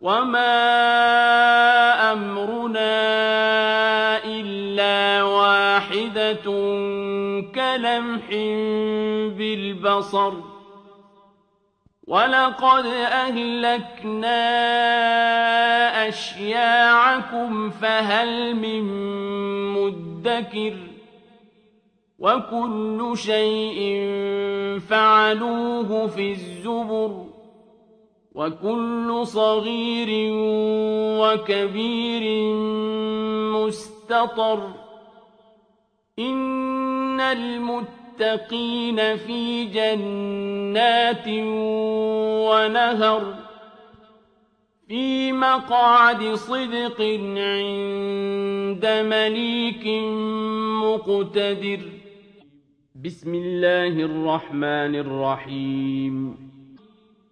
وما أمرنا إلا واحدة كلمح بالبصر ولقد أهلكنا أشياعكم فهل من مدكر وكل شيء فعلوه في الزبر وكل صغير وكبير مستطر إن المتقين في جنات ونهر في مقعد صدق عند مليك مقتدر. بسم الله الرحمن الرحيم.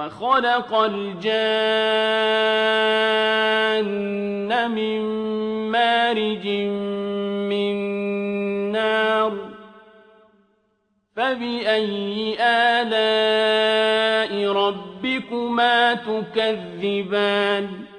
وخلق الجان من مارج من نار فبأي آلاء ربكما تكذبان؟